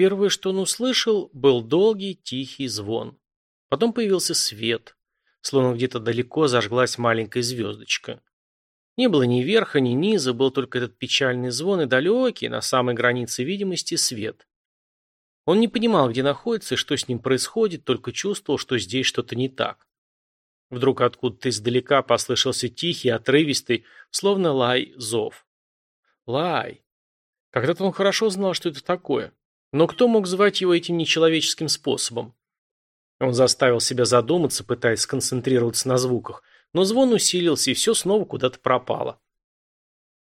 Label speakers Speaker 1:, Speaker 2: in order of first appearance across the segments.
Speaker 1: Первое, что он услышал, был долгий тихий звон. Потом появился свет, словно где-то далеко зажглась маленькая звездочка. Не было ни верха, ни низа, был только этот печальный звон и далекий, на самой границе видимости, свет. Он не понимал, где находится и что с ним происходит, только чувствовал, что здесь что-то не так. Вдруг откуда-то издалека послышался тихий, отрывистый, словно лай, зов. Лай. Когда-то он хорошо знал, что это такое. Но кто мог звать его этим нечеловеческим способом? Он заставил себя задуматься, пытаясь сконцентрироваться на звуках, но звон усилился, и все снова куда-то пропало.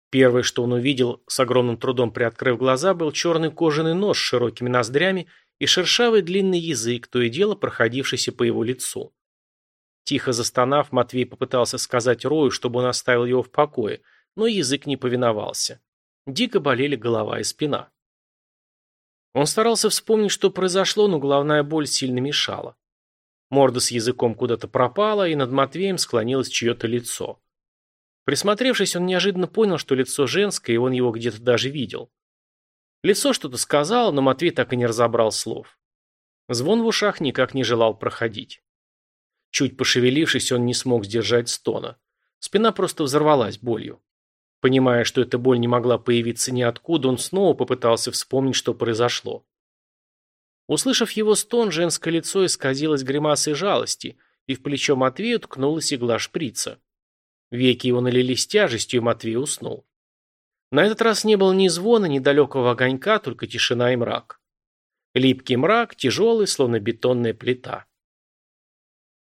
Speaker 1: Первое, что он увидел, с огромным трудом приоткрыв глаза, был черный кожаный нож с широкими ноздрями и шершавый длинный язык, то и дело проходившийся по его лицу. Тихо застонав, Матвей попытался сказать Рою, чтобы он оставил его в покое, но язык не повиновался. Дико болели голова и спина. Он старался вспомнить, что произошло, но головная боль сильно мешала. Морда с языком куда-то пропала, и над Матвеем склонилось чье-то лицо. Присмотревшись, он неожиданно понял, что лицо женское, и он его где-то даже видел. Лицо что-то сказало, но Матвей так и не разобрал слов. Звон в ушах никак не желал проходить. Чуть пошевелившись, он не смог сдержать стона. Спина просто взорвалась болью. Понимая, что эта боль не могла появиться ниоткуда, он снова попытался вспомнить, что произошло. Услышав его стон, женское лицо исказилось гримасой жалости, и в плечо Матвею ткнулась игла шприца. Веки его налились тяжестью, и Матвей уснул. На этот раз не было ни звона, ни далекого огонька, только тишина и мрак. Липкий мрак, тяжелый, словно бетонная плита.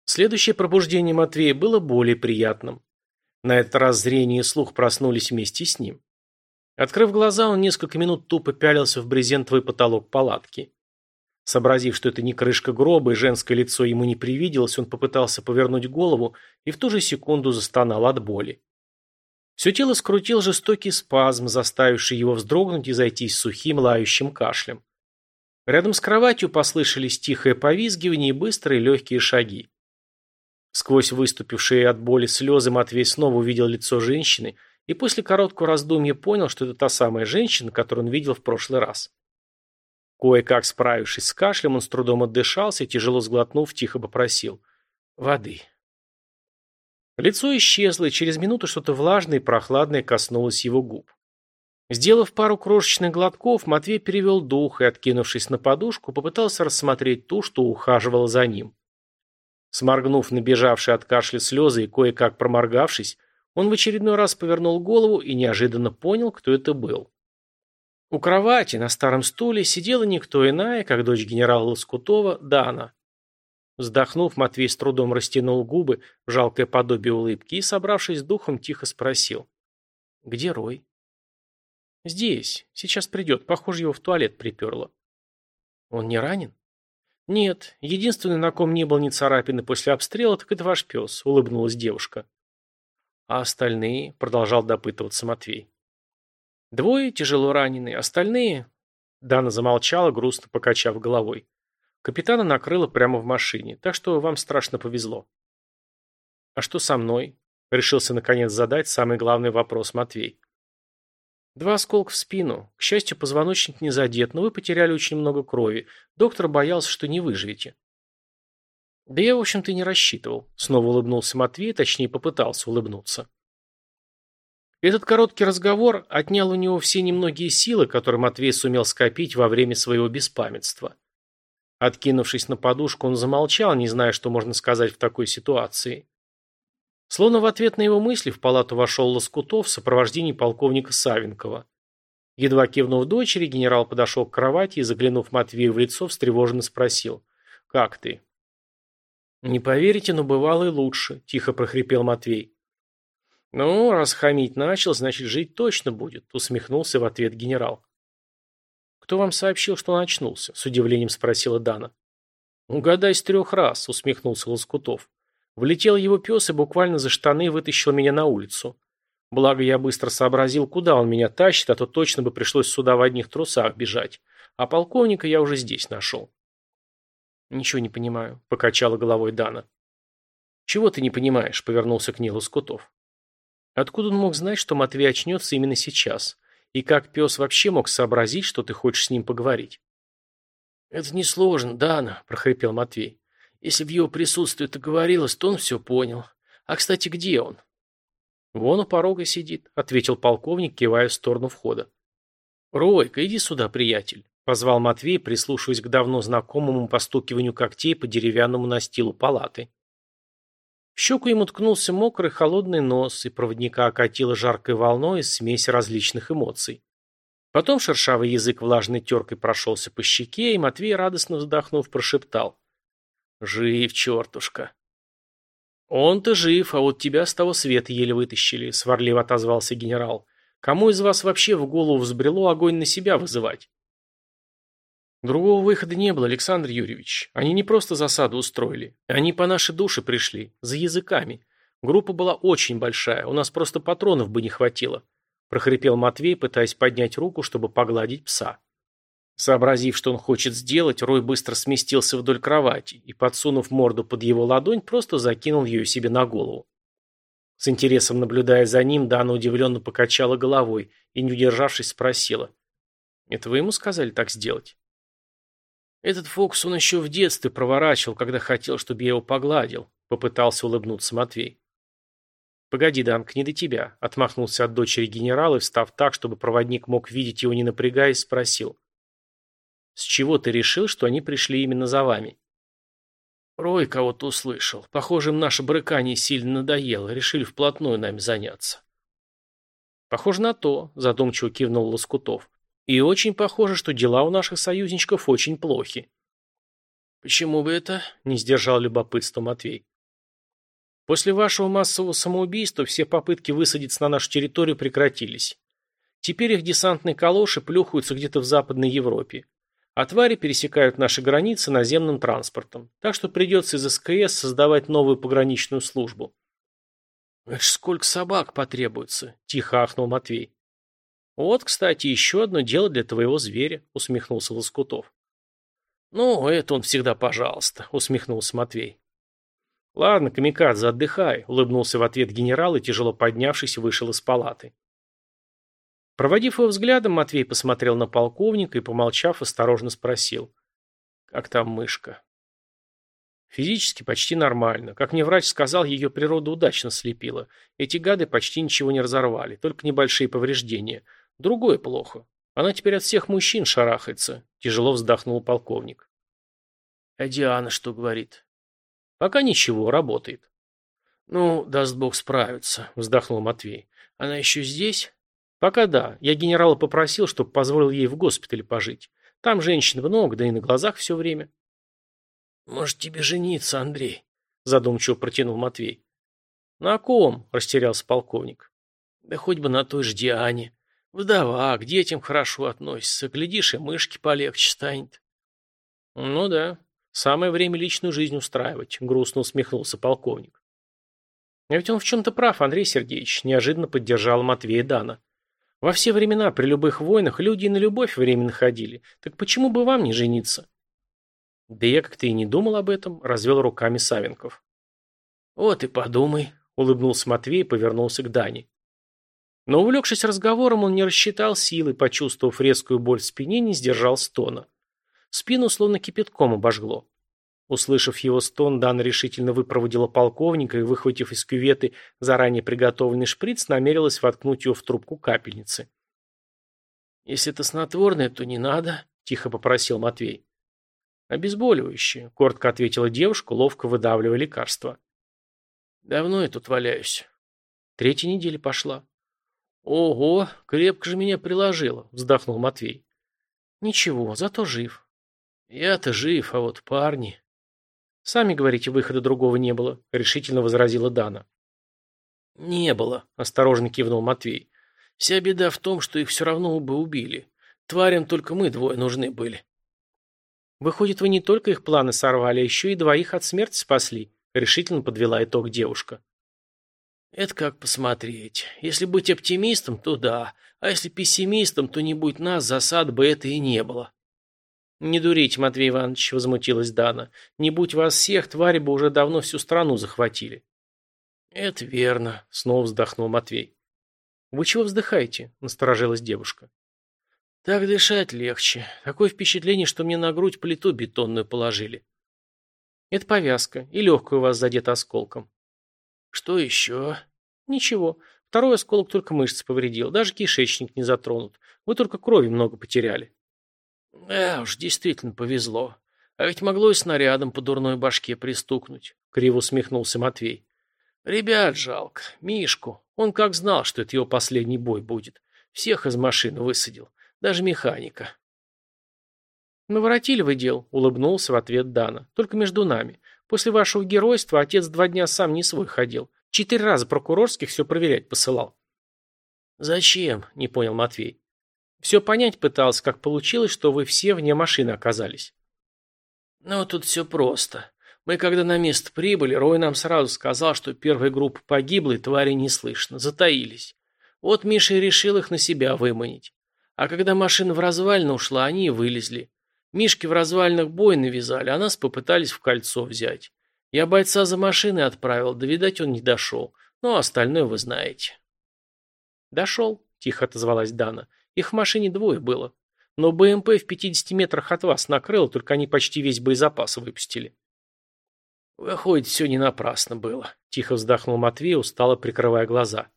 Speaker 1: Следующее пробуждение Матвея было более приятным. На этот раз зрение и слух проснулись вместе с ним. Открыв глаза, он несколько минут тупо пялился в брезентовый потолок палатки. Сообразив, что это не крышка гроба и женское лицо ему не привиделось, он попытался повернуть голову и в ту же секунду застонал от боли. Все тело скрутил жестокий спазм, заставивший его вздрогнуть и зайтись сухим лающим кашлем. Рядом с кроватью послышались тихое повизгивание и быстрые легкие шаги. Сквозь выступившие от боли слезы Матвей снова увидел лицо женщины и после короткого раздумья понял, что это та самая женщина, которую он видел в прошлый раз. Кое-как справившись с кашлем, он с трудом отдышался и, тяжело сглотнув, тихо попросил. «Воды». Лицо исчезло, и через минуту что-то влажное и прохладное коснулось его губ. Сделав пару крошечных глотков, Матвей перевел дух и, откинувшись на подушку, попытался рассмотреть ту, что ухаживала за ним. Сморгнув набежавшие от кашля слезы и кое-как проморгавшись, он в очередной раз повернул голову и неожиданно понял, кто это был. У кровати на старом стуле сидела никто иная, как дочь генерала Лоскутова, Дана. Вздохнув, Матвей с трудом растянул губы в жалкое подобие улыбки и, собравшись с духом, тихо спросил. «Где Рой?» «Здесь. Сейчас придет. Похоже, его в туалет приперло». «Он не ранен?» «Нет. Единственный, на ком не был ни царапины после обстрела, так это ваш пес», — улыбнулась девушка. «А остальные?» — продолжал допытываться Матвей. Двое тяжело раненые, остальные... Дана замолчала, грустно покачав головой. Капитана накрыло прямо в машине, так что вам страшно повезло. А что со мной? Решился наконец задать самый главный вопрос Матвей. Два осколка в спину. К счастью, позвоночник не задет, но вы потеряли очень много крови. Доктор боялся, что не выживете. Да я, в общем-то, не рассчитывал. Снова улыбнулся Матвей, точнее попытался улыбнуться. Этот короткий разговор отнял у него все немногие силы, которые Матвей сумел скопить во время своего беспамятства. Откинувшись на подушку, он замолчал, не зная, что можно сказать в такой ситуации. Словно в ответ на его мысли в палату вошел Лоскутов в сопровождении полковника Савенкова. Едва кивнув дочери, генерал подошел к кровати и, заглянув Матвею в лицо, встревоженно спросил «Как ты?». «Не поверите, но бывало и лучше», – тихо прохрипел Матвей. «Ну, раз хамить начал, значит, жить точно будет», — усмехнулся в ответ генерал. «Кто вам сообщил, что он очнулся?» — с удивлением спросила Дана. «Угадай с трех раз», — усмехнулся Лоскутов. Влетел его пес и буквально за штаны вытащил меня на улицу. Благо, я быстро сообразил, куда он меня тащит, а то точно бы пришлось сюда в одних трусах бежать. А полковника я уже здесь нашел. «Ничего не понимаю», — покачала головой Дана. «Чего ты не понимаешь?» — повернулся к ней Лоскутов. Откуда он мог знать, что Матвей очнется именно сейчас? И как пес вообще мог сообразить, что ты хочешь с ним поговорить? «Это несложно, Дана», – прохрипел Матвей. «Если в его присутствии это говорилось, то он все понял. А, кстати, где он?» «Вон у порога сидит», – ответил полковник, кивая в сторону входа. «Ройка, иди сюда, приятель», – позвал Матвей, прислушиваясь к давно знакомому постукиванию когтей по деревянному настилу палаты. В щеку ему ткнулся мокрый холодный нос, и проводника окатило жаркой волной из смеси различных эмоций. Потом шершавый язык влажной теркой прошелся по щеке, и Матвей, радостно вздохнув, прошептал. «Жив, чертушка!» «Он-то жив, а вот тебя с того света еле вытащили», — сварливо отозвался генерал. «Кому из вас вообще в голову взбрело огонь на себя вызывать?» Другого выхода не было, Александр Юрьевич. Они не просто засаду устроили. Они по нашей душе пришли, за языками. Группа была очень большая, у нас просто патронов бы не хватило прохрипел Матвей, пытаясь поднять руку, чтобы погладить пса. Сообразив, что он хочет сделать, Рой быстро сместился вдоль кровати и, подсунув морду под его ладонь, просто закинул ее себе на голову. С интересом наблюдая за ним, Дана удивленно покачала головой и, не удержавшись, спросила. «Это вы ему сказали так сделать?» «Этот фокус он еще в детстве проворачивал, когда хотел, чтобы я его погладил», — попытался улыбнуться Матвей. «Погоди, Данк, не до тебя», — отмахнулся от дочери генерал и, встав так, чтобы проводник мог видеть его не напрягаясь, спросил. «С чего ты решил, что они пришли именно за вами?» «Рой кого-то услышал. Похоже, им наше брыкание сильно надоело. Решили вплотную нами заняться». «Похоже на то», — задумчиво кивнул Лоскутов. «И очень похоже, что дела у наших союзничков очень плохи». «Почему бы это?» — не сдержал любопытство Матвей. После вашего массового самоубийства все попытки высадиться на нашу территорию прекратились. Теперь их десантные калоши плюхаются где-то в Западной Европе. А твари пересекают наши границы наземным транспортом. Так что придется из СКС создавать новую пограничную службу. «Это ж сколько собак потребуется!» – тихо ахнул Матвей. «Вот, кстати, еще одно дело для твоего зверя», – усмехнулся Лоскутов. «Ну, это он всегда пожалуйста», – усмехнулся Матвей. «Ладно, камикадзе, отдыхай», — улыбнулся в ответ генерал и, тяжело поднявшись, вышел из палаты. Проводив его взглядом, Матвей посмотрел на полковника и, помолчав, осторожно спросил. «Как там мышка?» Физически почти нормально. Как мне врач сказал, ее природа удачно слепила. Эти гады почти ничего не разорвали, только небольшие повреждения. Другое плохо. Она теперь от всех мужчин шарахается. Тяжело вздохнул полковник. А Диана что говорит? Пока ничего, работает. Ну, даст бог справиться, вздохнул Матвей. Она еще здесь? Пока да. Я генерала попросил, чтобы позволил ей в госпитале пожить. Там женщин много, да и на глазах все время. Может, тебе жениться, Андрей? Задумчиво протянул Матвей. На ком? Растерялся полковник. Да хоть бы на той же Диане. Вдова, к детям хорошо относится. Глядишь, и мышки полегче станет. Ну да, Самое время личную жизнь устраивать, грустно усмехнулся полковник. А ведь он в чем-то прав, Андрей Сергеевич, неожиданно поддержал Матвея Дана. Во все времена при любых войнах люди и на любовь время находили. Так почему бы вам не жениться? Да я как-то и не думал об этом, развел руками Савенков. Вот и подумай, улыбнулся Матвей и повернулся к Дане. Но увлекшись разговором, он не рассчитал силы, почувствовав резкую боль в спине, не сдержал стона. Спину словно кипятком обожгло. Услышав его стон, Дана решительно выпроводила полковника и, выхватив из кюветы заранее приготовленный шприц, намерилась воткнуть его в трубку капельницы. «Если это снотворное, то не надо», — тихо попросил Матвей. «Обезболивающее», — коротко ответила девушка, ловко выдавливая лекарство. «Давно я тут валяюсь». Третья неделя пошла. «Ого, крепко же меня приложило», — вздохнул Матвей. «Ничего, зато жив. «Я-то жив, а вот парни...» «Сами говорите, выхода другого не было», — решительно возразила Дана. «Не было», — осторожно кивнул Матвей. «Вся беда в том, что их все равно бы убили. Тварям только мы двое нужны были». «Выходит, вы не только их планы сорвали, а еще и двоих от смерти спасли», — решительно подвела итог девушка. «Это как посмотреть. Если быть оптимистом, то да, а если пессимистом, то не будь нас, засад бы это и не было». «Не дурите, Матвей Иванович», — возмутилась Дана. «Не будь вас всех, твари бы уже давно всю страну захватили». «Это верно», — снова вздохнул Матвей. «Вы чего вздыхаете?» — насторожилась девушка. Так дышать легче. Такое впечатление, что мне на грудь плиту бетонную положили. Это повязка, и легкая у вас задета осколком. Что еще? Ничего. Второй осколок только мышцы повредил, даже кишечник не затронут. Вы только крови много потеряли. Да уж, действительно повезло. А ведь могло и снарядом по дурной башке пристукнуть, криво усмехнулся Матвей. Ребят жалко. Мишку. Он как знал, что это его последний бой будет. Всех из машины высадил. Даже механика. «Наворотили вы дел», — улыбнулся в ответ Дана. «Только между нами. После вашего геройства отец два дня сам не свой ходил. Четыре раза прокурорских все проверять посылал». «Зачем?» — не понял Матвей. «Все понять пытался, как получилось, что вы все вне машины оказались». «Ну, тут все просто. Мы, когда на место прибыли, Рой нам сразу сказал, что первая группа погибла и твари не слышно, затаились. Вот Миша и решил их на себя выманить. А когда машина в развалину ушла, они и вылезли. Мишки в развалинах бой навязали, а нас попытались в кольцо взять. Я бойца за машиной отправил, да, видать, он не дошел. Ну, а остальное вы знаете. Дошел, тихо отозвалась Дана. Их в машине двое было. Но БМП в 50 метрах от вас накрыл, только они почти весь боезапас выпустили. Выходит, все не напрасно было. Тихо вздохнул Матвей, устало прикрывая глаза.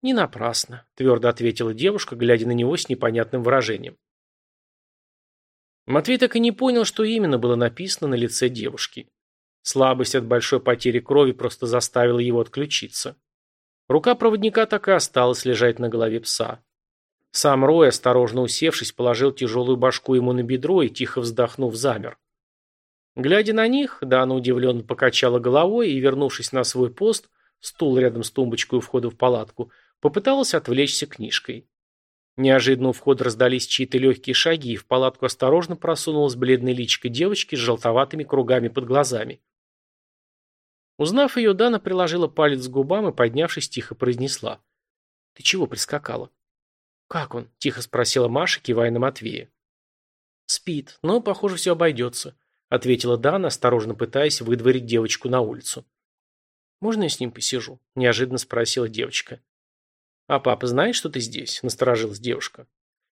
Speaker 1: Не напрасно, твердо ответила девушка, глядя на него с непонятным выражением. Матвей так и не понял, что именно было написано на лице девушки. Слабость от большой потери крови просто заставила его отключиться. Рука проводника так и осталась лежать на голове пса. Сам Рой, осторожно усевшись, положил тяжелую башку ему на бедро и, тихо вздохнув, замер. Глядя на них, Дана удивленно покачала головой и, вернувшись на свой пост, стул рядом с тумбочкой у входа в палатку, попыталась отвлечься книжкой. Неожиданно у входа раздались чьи-то легкие шаги, и в палатку осторожно просунулась бледная личико девочки с желтоватыми кругами под глазами. Узнав ее, Дана приложила палец к губам и, поднявшись, тихо произнесла. «Ты чего прискакала?» «Как он?» – тихо спросила Маша, кивая на Матвея. «Спит, но, похоже, все обойдется», – ответила Дана, осторожно пытаясь выдворить девочку на улицу. «Можно я с ним посижу?» – неожиданно спросила девочка. «А папа знает, что ты здесь?» – насторожилась девушка.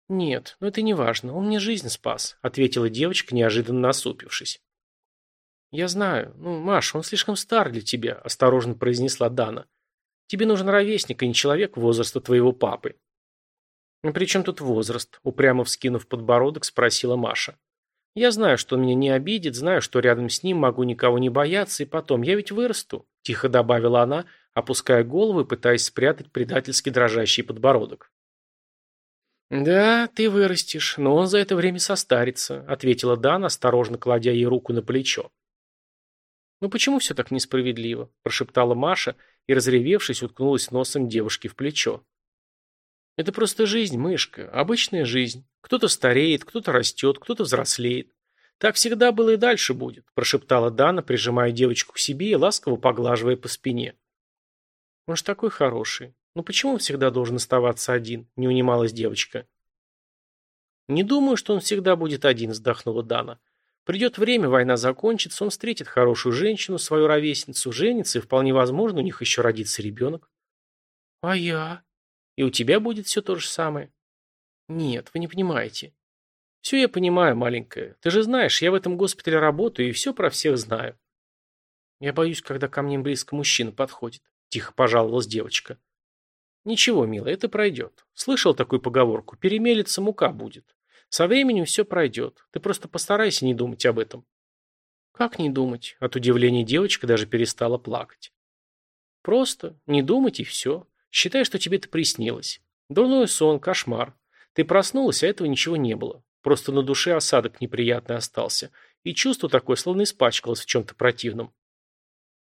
Speaker 1: «Нет, но это не важно. Он мне жизнь спас», – ответила девочка, неожиданно насупившись. «Я знаю. Ну, Маш, он слишком стар для тебя», – осторожно произнесла Дана. «Тебе нужен ровесник, а не человек возраста твоего папы». «Ну, при чем тут возраст?» – упрямо вскинув подбородок, спросила Маша. «Я знаю, что он меня не обидит, знаю, что рядом с ним могу никого не бояться, и потом, я ведь вырасту», – тихо добавила она, опуская голову и пытаясь спрятать предательски дрожащий подбородок. «Да, ты вырастешь, но он за это время состарится», — ответила Дана, осторожно кладя ей руку на плечо. «Ну почему все так несправедливо?» – прошептала Маша и, разревевшись, уткнулась носом девушки в плечо. «Это просто жизнь, мышка, обычная жизнь. Кто-то стареет, кто-то растет, кто-то взрослеет. Так всегда было и дальше будет», – прошептала Дана, прижимая девочку к себе и ласково поглаживая по спине. Он ж такой хороший. Ну почему он всегда должен оставаться один? Не унималась девочка. Не думаю, что он всегда будет один, вздохнула Дана. Придет время, война закончится, он встретит хорошую женщину, свою ровесницу, женится, и вполне возможно, у них еще родится ребенок. А я? И у тебя будет все то же самое? Нет, вы не понимаете. Все я понимаю, маленькая. Ты же знаешь, я в этом госпитале работаю и все про всех знаю. Я боюсь, когда ко мне близко мужчина подходит. Тихо пожаловалась девочка. Ничего, милая, это пройдет. Слышал такую поговорку? Перемелится, мука будет. Со временем все пройдет. Ты просто постарайся не думать об этом. Как не думать? От удивления девочка даже перестала плакать. Просто не думать и все. Считай, что тебе это приснилось. Дурной сон, кошмар. Ты проснулась, а этого ничего не было. Просто на душе осадок неприятный остался. И чувство такое, словно испачкалось в чем-то противном.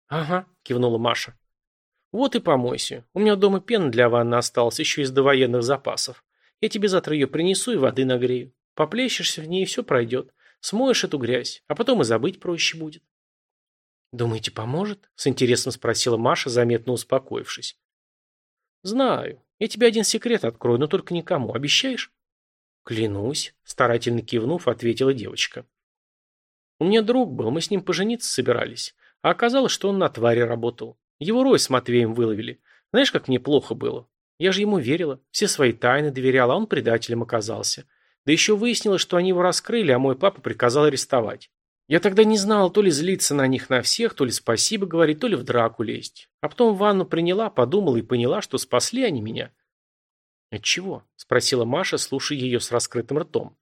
Speaker 1: «Ага», — кивнула Маша. Вот и помойся. У меня дома пена для ванны осталась, еще из довоенных запасов. Я тебе завтра ее принесу и воды нагрею. Поплещешься в ней, и все пройдет. Смоешь эту грязь, а потом и забыть проще будет. «Думаете, поможет?» – с интересом спросила Маша, заметно успокоившись. «Знаю. Я тебе один секрет открою, но только никому. Обещаешь?» «Клянусь», – старательно кивнув, ответила девочка. «У меня друг был, мы с ним пожениться собирались, а оказалось, что он на твари работал. Его Рой с Матвеем выловили. Знаешь, как мне плохо было? Я же ему верила, все свои тайны доверяла, а он предателем оказался. Да еще выяснилось, что они его раскрыли, а мой папа приказал арестовать. Я тогда не знала, то ли злиться на них на всех, то ли спасибо говорить, то ли в драку лезть. А потом ванну приняла, подумала и поняла, что спасли они меня. «От чего?» – спросила Маша, слушая ее с раскрытым ртом.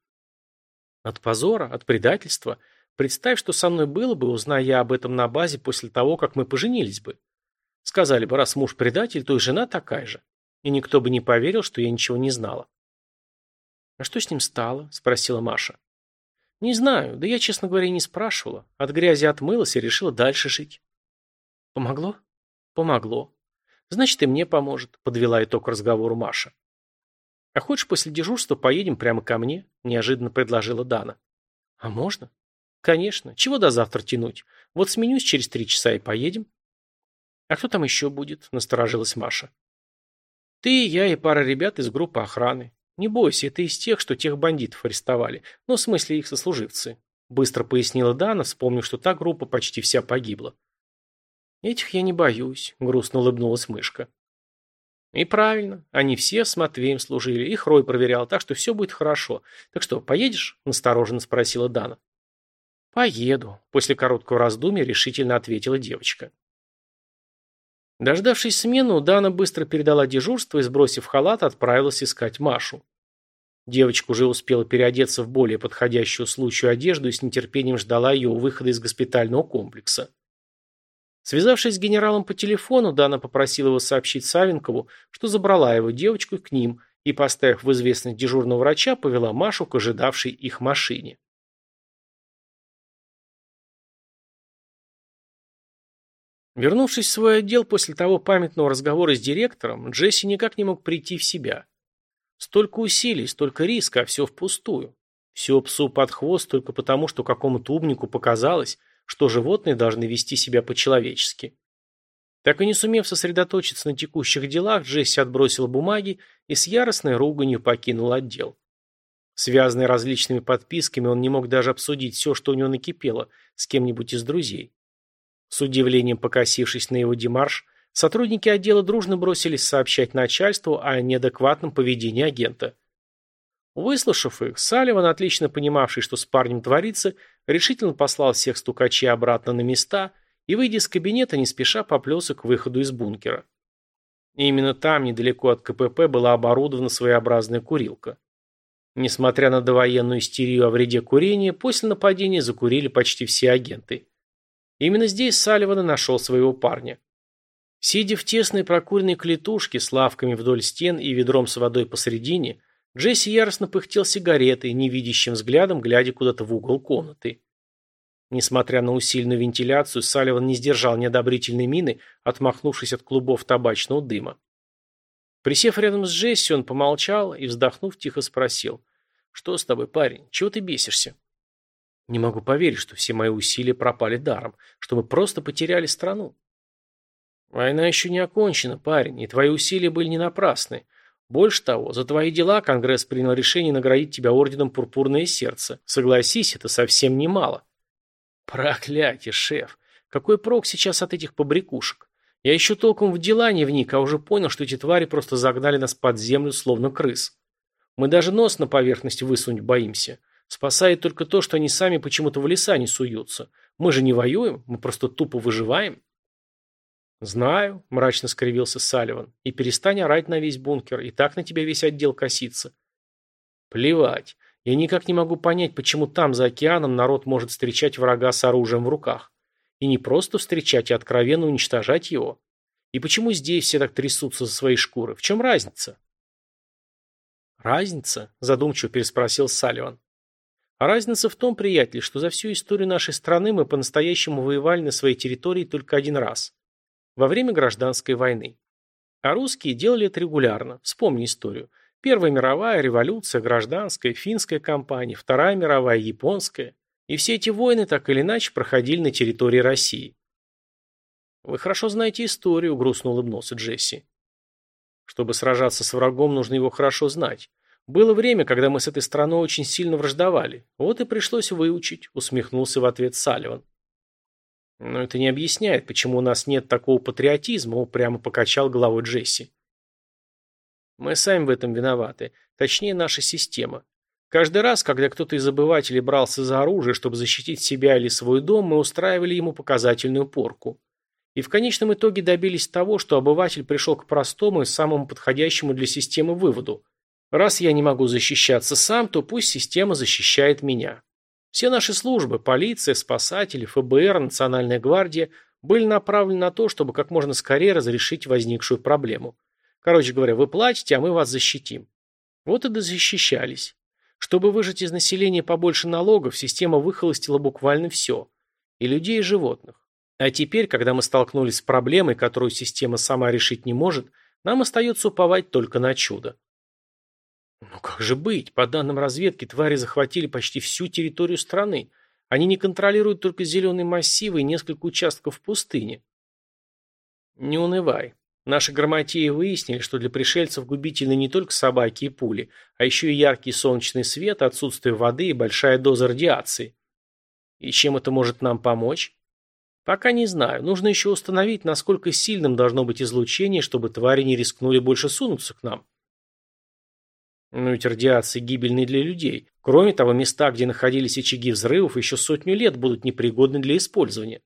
Speaker 1: «От позора, от предательства. Представь, что со мной было бы, узная я об этом на базе после того, как мы поженились бы. Сказали бы, раз муж предатель, то и жена такая же. И никто бы не поверил, что я ничего не знала». «А что с ним стало?» – спросила Маша. Не знаю, да я, честно говоря, не спрашивала. От грязи отмылась и решила дальше жить. Помогло? Помогло. Значит, и мне поможет, подвела итог разговору Маша. А хочешь, после дежурства поедем прямо ко мне? Неожиданно предложила Дана. А можно? Конечно. Чего до завтра тянуть? Вот сменюсь через три часа и поедем. А кто там еще будет? Насторожилась Маша. Ты, я и пара ребят из группы охраны. «Не бойся, это из тех, что тех бандитов арестовали. Ну, в смысле, их сослуживцы», — быстро пояснила Дана, вспомнив, что та группа почти вся погибла. «Этих я не боюсь», — грустно улыбнулась мышка. «И правильно. Они все с Матвеем служили. Их Рой проверял, так что все будет хорошо. Так что, поедешь?» — настороженно спросила Дана. «Поеду», — после короткого раздумья решительно ответила девочка. Дождавшись смену, Дана быстро передала дежурство и, сбросив халат, отправилась искать Машу. Девочка уже успела переодеться в более подходящую случаю одежду и с нетерпением ждала ее у выхода из госпитального комплекса. Связавшись с генералом по телефону, Дана попросила его сообщить Савенкову, что забрала его девочку к ним и, поставив в известность дежурного врача, повела Машу к ожидавшей их машине. Вернувшись в свой отдел после того памятного разговора с директором, Джесси никак не мог прийти в себя. Столько усилий, столько риска, а все впустую. Все псу под хвост только потому, что какому-то умнику показалось, что животные должны вести себя по-человечески. Так и не сумев сосредоточиться на текущих делах, Джесси отбросил бумаги и с яростной руганью покинул отдел. Связанный различными подписками, он не мог даже обсудить все, что у него накипело, с кем-нибудь из друзей. С удивлением покосившись на его демарш, сотрудники отдела дружно бросились сообщать начальству о неадекватном поведении агента. Выслушав их, Салливан, отлично понимавший, что с парнем творится, решительно послал всех стукачей обратно на места и, выйдя из кабинета, не спеша поплелся к выходу из бункера. И именно там, недалеко от КПП, была оборудована своеобразная курилка. Несмотря на довоенную истерию о вреде курения, после нападения закурили почти все агенты. Именно здесь Салливан и нашел своего парня. Сидя в тесной прокуренной клетушке с лавками вдоль стен и ведром с водой посредине, Джесси яростно пыхтел сигаретой, невидящим взглядом, глядя куда-то в угол комнаты. Несмотря на усиленную вентиляцию, Салливан не сдержал неодобрительной мины, отмахнувшись от клубов табачного дыма. Присев рядом с Джесси, он помолчал и, вздохнув, тихо спросил. «Что с тобой, парень? Чего ты бесишься?» Не могу поверить, что все мои усилия пропали даром, что мы просто потеряли страну. Война еще не окончена, парень, и твои усилия были не напрасны. Больше того, за твои дела Конгресс принял решение наградить тебя орденом «Пурпурное сердце». Согласись, это совсем немало. Проклятие, шеф. Какой прок сейчас от этих побрякушек? Я еще толком в дела не вник, а уже понял, что эти твари просто загнали нас под землю, словно крыс. Мы даже нос на поверхность высунуть боимся. Спасает только то, что они сами почему-то в леса не суются. Мы же не воюем, мы просто тупо выживаем. Знаю, мрачно скривился Салливан. И перестань орать на весь бункер, и так на тебя весь отдел косится. Плевать. Я никак не могу понять, почему там, за океаном, народ может встречать врага с оружием в руках. И не просто встречать, а откровенно уничтожать его. И почему здесь все так трясутся за свои шкуры? В чем разница? Разница? Задумчиво переспросил Салливан. А разница в том, приятель, что за всю историю нашей страны мы по-настоящему воевали на своей территории только один раз. Во время гражданской войны. А русские делали это регулярно. Вспомни историю. Первая мировая, революция, гражданская, финская кампания, Вторая мировая, японская. И все эти войны так или иначе проходили на территории России. «Вы хорошо знаете историю», — грустно улыбнулся Джесси. «Чтобы сражаться с врагом, нужно его хорошо знать. Было время, когда мы с этой страной очень сильно враждовали. Вот и пришлось выучить, усмехнулся в ответ Салливан. Но это не объясняет, почему у нас нет такого патриотизма, упрямо покачал головой Джесси. Мы сами в этом виноваты, точнее наша система. Каждый раз, когда кто-то из обывателей брался за оружие, чтобы защитить себя или свой дом, мы устраивали ему показательную порку. И в конечном итоге добились того, что обыватель пришел к простому и самому подходящему для системы выводу. Раз я не могу защищаться сам, то пусть система защищает меня. Все наши службы, полиция, спасатели, ФБР, Национальная гвардия, были направлены на то, чтобы как можно скорее разрешить возникшую проблему. Короче говоря, вы платите, а мы вас защитим. Вот и дозащищались. Чтобы выжать из населения побольше налогов, система выхолостила буквально все. И людей, и животных. А теперь, когда мы столкнулись с проблемой, которую система сама решить не может, нам остается уповать только на чудо. Ну как же быть? По данным разведки, твари захватили почти всю территорию страны. Они не контролируют только зеленые массивы и несколько участков в пустыне. Не унывай. Наши грамотеи выяснили, что для пришельцев губительны не только собаки и пули, а еще и яркий солнечный свет, отсутствие воды и большая доза радиации. И чем это может нам помочь? Пока не знаю. Нужно еще установить, насколько сильным должно быть излучение, чтобы твари не рискнули больше сунуться к нам. Но ведь радиация гибельны для людей. Кроме того, места, где находились очаги взрывов, еще сотню лет будут непригодны для использования.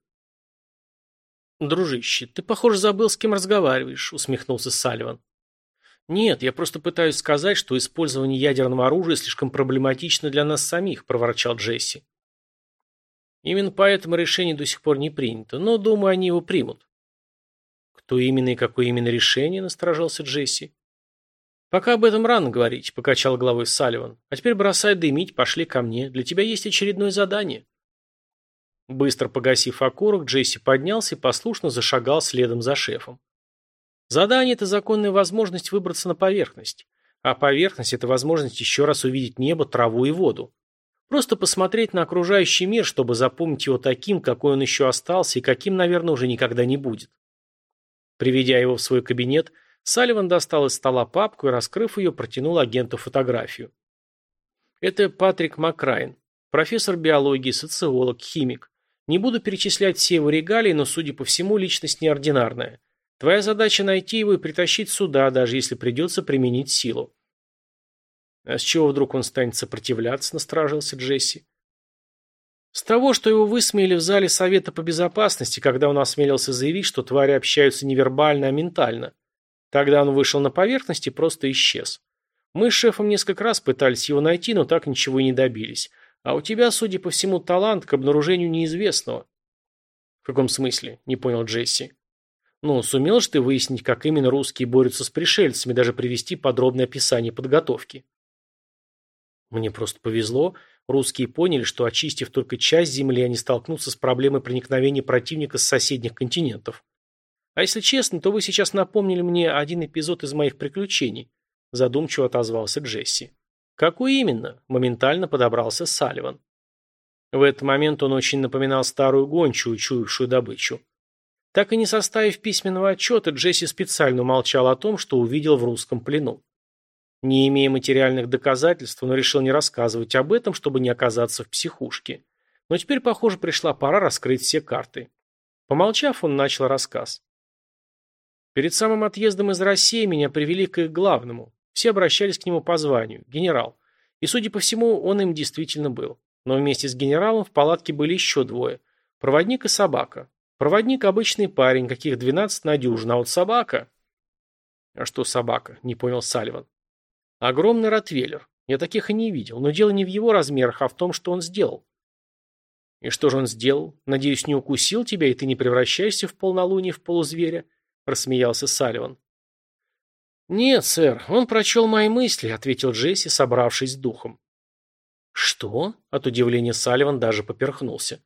Speaker 1: «Дружище, ты, похоже, забыл, с кем разговариваешь», — усмехнулся Салливан. «Нет, я просто пытаюсь сказать, что использование ядерного оружия слишком проблематично для нас самих», — проворчал Джесси. «Именно поэтому решение до сих пор не принято, но, думаю, они его примут». «Кто именно и какое именно решение?» — насторожился Джесси. «Пока об этом рано говорить», — покачал головой Салливан. «А теперь бросай дымить, пошли ко мне. Для тебя есть очередное задание». Быстро погасив окурок, Джесси поднялся и послушно зашагал следом за шефом. Задание – это законная возможность выбраться на поверхность. А поверхность – это возможность еще раз увидеть небо, траву и воду. Просто посмотреть на окружающий мир, чтобы запомнить его таким, какой он еще остался и каким, наверное, уже никогда не будет. Приведя его в свой кабинет – Салливан достал из стола папку и, раскрыв ее, протянул агенту фотографию. Это Патрик Макрайн, профессор биологии, социолог, химик. Не буду перечислять все его регалии, но, судя по всему, личность неординарная. Твоя задача найти его и притащить сюда, даже если придется применить силу. А с чего вдруг он станет сопротивляться, насторожился Джесси. С того, что его высмеяли в зале Совета по безопасности, когда он осмелился заявить, что твари общаются не вербально, а ментально. Тогда он вышел на поверхность и просто исчез. Мы с шефом несколько раз пытались его найти, но так ничего и не добились. А у тебя, судя по всему, талант к обнаружению неизвестного. В каком смысле? Не понял Джесси. Ну, сумел же ты выяснить, как именно русские борются с пришельцами, даже привести подробное описание подготовки? Мне просто повезло. Русские поняли, что, очистив только часть земли, они столкнутся с проблемой проникновения противника с соседних континентов. А если честно, то вы сейчас напомнили мне один эпизод из моих приключений, задумчиво отозвался Джесси. Какой именно? Моментально подобрался Салливан. В этот момент он очень напоминал старую гончую, чуявшую добычу. Так и не составив письменного отчета, Джесси специально умолчал о том, что увидел в русском плену. Не имея материальных доказательств, он решил не рассказывать об этом, чтобы не оказаться в психушке. Но теперь, похоже, пришла пора раскрыть все карты. Помолчав, он начал рассказ. Перед самым отъездом из России меня привели к их главному. Все обращались к нему по званию – генерал. И, судя по всему, он им действительно был. Но вместе с генералом в палатке были еще двое. Проводник и собака. Проводник – обычный парень, каких 12 на дюжину, а вот собака... А что собака? Не понял Салливан. Огромный ротвейлер. Я таких и не видел, но дело не в его размерах, а в том, что он сделал. И что же он сделал? Надеюсь, не укусил тебя, и ты не превращаешься в полнолуние в полузверя? Рассмеялся Салливан. «Нет, сэр, он прочел мои мысли», — ответил Джесси, собравшись с духом. «Что?» — от удивления Салливан даже поперхнулся.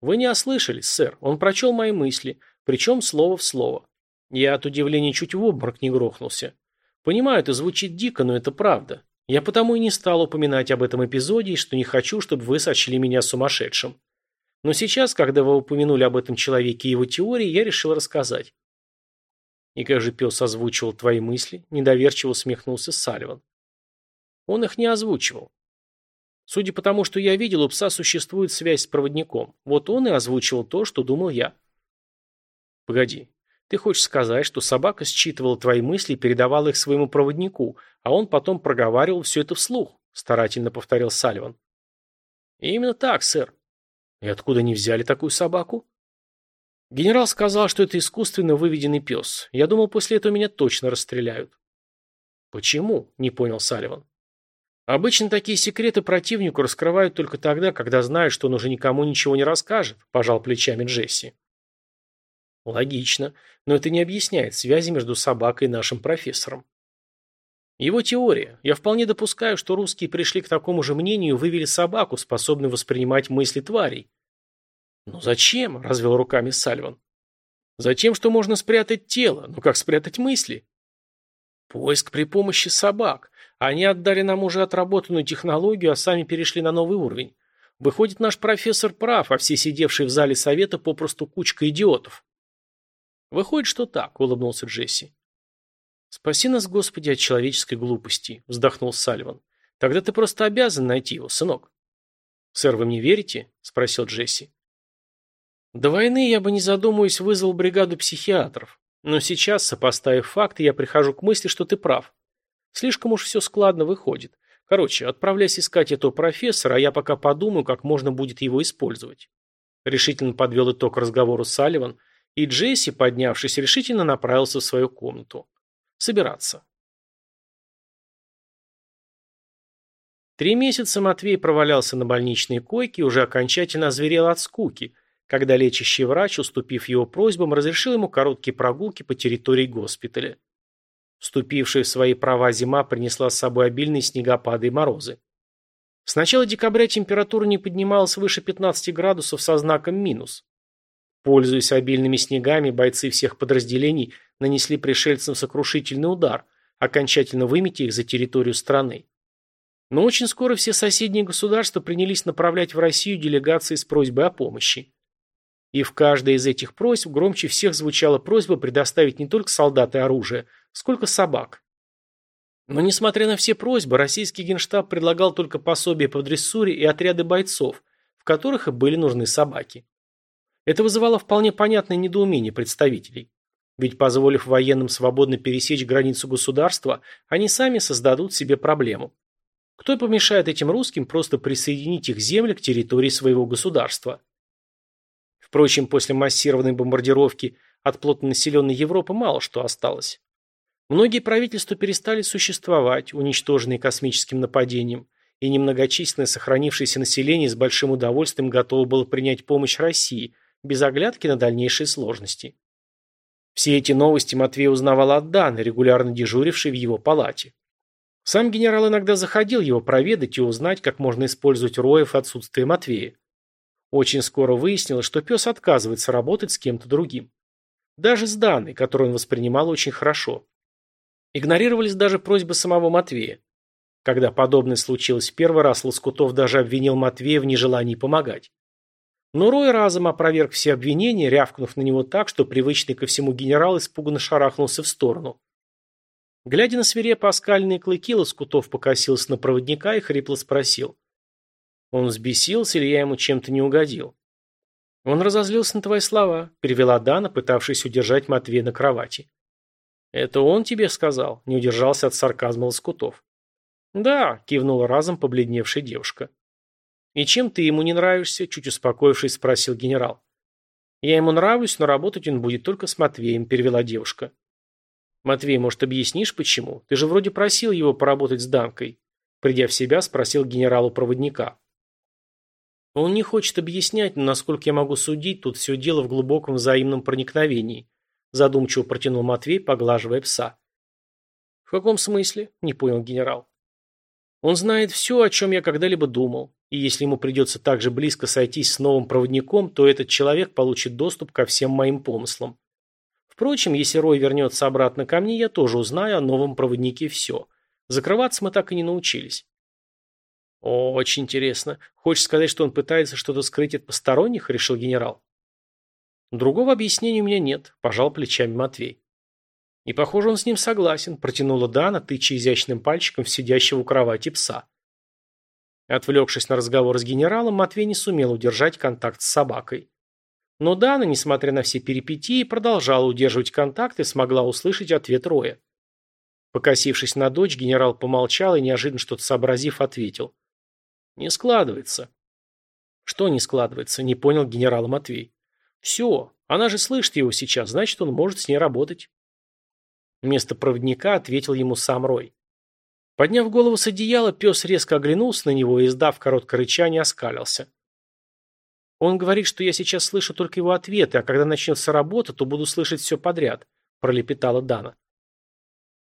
Speaker 1: «Вы не ослышались, сэр. Он прочел мои мысли, причем слово в слово. Я от удивления чуть в обморок не грохнулся. Понимаю, это звучит дико, но это правда. Я потому и не стал упоминать об этом эпизоде, что не хочу, чтобы вы сочли меня сумасшедшим. Но сейчас, когда вы упомянули об этом человеке и его теории, я решил рассказать. «И как же пес озвучивал твои мысли?» – недоверчиво усмехнулся Салливан. «Он их не озвучивал. Судя по тому, что я видел, у пса существует связь с проводником. Вот он и озвучивал то, что думал я». «Погоди, ты хочешь сказать, что собака считывала твои мысли и передавала их своему проводнику, а он потом проговаривал все это вслух?» старательно повторил Салливан. Именно так, сэр. И откуда они взяли такую собаку? Генерал сказал, что это искусственно выведенный пес. Я думал, после этого меня точно расстреляют. Почему? Не понял Салливан. Обычно такие секреты противнику раскрывают только тогда, когда знают, что он уже никому ничего не расскажет, пожал плечами Джесси. Логично, но это не объясняет связи между собакой и нашим профессором. Его теория. Я вполне допускаю, что русские пришли к такому же мнению и вывели собаку, способную воспринимать мысли тварей. «Ну зачем?» – развел руками Сальван. «Затем, что можно спрятать тело. Но как спрятать мысли?» «Поиск при помощи собак. Они отдали нам уже отработанную технологию, а сами перешли на новый уровень. Выходит, наш профессор прав, а все сидевшие в зале совета попросту кучка идиотов». «Выходит, что так», – улыбнулся Джесси. «Спаси нас, Господи, от человеческой глупости», – вздохнул Сальван. «Тогда ты просто обязан найти его, сынок». «Сэр, вы мне верите?» – спросил Джесси. До войны я бы, не задумываясь, вызвал бригаду психиатров. Но сейчас, сопоставив факты, я прихожу к мысли, что ты прав. Слишком уж все складно выходит. Короче, отправляйся искать этого профессора, а я пока подумаю, как можно будет его использовать. Решительно подвел итог разговору Салливан – и Джесси, поднявшись, решительно направился в свою комнату. Собираться. Три месяца Матвей провалялся на больничной койке и уже окончательно озверел от скуки, когда лечащий врач, уступив его просьбам, разрешил ему короткие прогулки по территории госпиталя. Вступившая в свои права зима принесла с собой обильные снегопады и морозы. С начала декабря температура не поднималась выше 15 градусов со знаком минус. Пользуясь обильными снегами, бойцы всех подразделений нанесли пришельцам сокрушительный удар, окончательно выметя их за территорию страны. Но очень скоро все соседние государства принялись направлять в Россию делегации с просьбой о помощи. И в каждой из этих просьб громче всех звучала просьба предоставить не только солдат и оружие, сколько собак. Но несмотря на все просьбы, российский генштаб предлагал только пособия по дрессуре и отряды бойцов, в которых и были нужны собаки. Это вызывало вполне понятное недоумение представителей. Ведь позволив военным свободно пересечь границу государства, они сами создадут себе проблему. Кто помешает этим русским просто присоединить их земли к территории своего государства? Впрочем, после массированной бомбардировки от плотно населенной Европы мало что осталось. Многие правительства перестали существовать, уничтоженные космическим нападением, и немногочисленное сохранившееся население с большим удовольствием готово было принять помощь России, без оглядки на дальнейшие сложности. Все эти новости Матвей узнавал от Даны, регулярно дежурившей в его палате. Сам генерал иногда заходил его проведать и узнать, как можно использовать Роев отсутствие Матвея. Очень скоро выяснилось, что пес отказывается работать с кем-то другим. Даже с Даной, которую он воспринимал очень хорошо. Игнорировались даже просьбы самого Матвея. Когда подобное случилось в первый раз, Лоскутов даже обвинил Матвея в нежелании помогать. Но Рой разом опроверг все обвинения, рявкнув на него так, что привычный ко всему генерал испуганно шарахнулся в сторону. Глядя на свирепо оскальные клыки, Лоскутов покосился на проводника и хрипло спросил. Он взбесился или я ему чем-то не угодил? Он разозлился на твои слова, перевела Дана, пытавшись удержать Матвея на кровати. Это он тебе сказал, не удержался от сарказма Лоскутов. Да, кивнула разом побледневшая девушка. «И чем ты ему не нравишься?» – чуть успокоившись, спросил генерал. «Я ему нравлюсь, но работать он будет только с Матвеем», – перевела девушка. «Матвей, может, объяснишь, почему? Ты же вроде просил его поработать с Данкой». Придя в себя, спросил генералу проводника. Он не хочет объяснять, но, насколько я могу судить, тут все дело в глубоком взаимном проникновении. Задумчиво протянул Матвей, поглаживая пса. «В каком смысле?» – не понял генерал. «Он знает все, о чем я когда-либо думал и если ему придется так же близко сойтись с новым проводником, то этот человек получит доступ ко всем моим помыслам. Впрочем, если Рой вернется обратно ко мне, я тоже узнаю о новом проводнике все. Закрываться мы так и не научились. О, очень интересно. Хочешь сказать, что он пытается что-то скрыть от посторонних, решил генерал? Другого объяснения у меня нет, пожал плечами Матвей. И похоже, он с ним согласен, протянула Дана, тыча изящным пальчиком в сидящего у кровати пса. Отвлекшись на разговор с генералом, Матвей не сумел удержать контакт с собакой. Но Дана, несмотря на все перипетии, продолжала удерживать контакт и смогла услышать ответ Роя. Покосившись на дочь, генерал помолчал и, неожиданно что-то сообразив, ответил. «Не складывается». «Что не складывается?» – не понял генерал Матвей. «Все. Она же слышит его сейчас, значит, он может с ней работать». Вместо проводника ответил ему сам Рой. Подняв голову с одеяла, пес резко оглянулся на него и, издав короткое рычание, оскалился. «Он говорит, что я сейчас слышу только его ответы, а когда начнется работа, то буду слышать все подряд», – пролепетала Дана.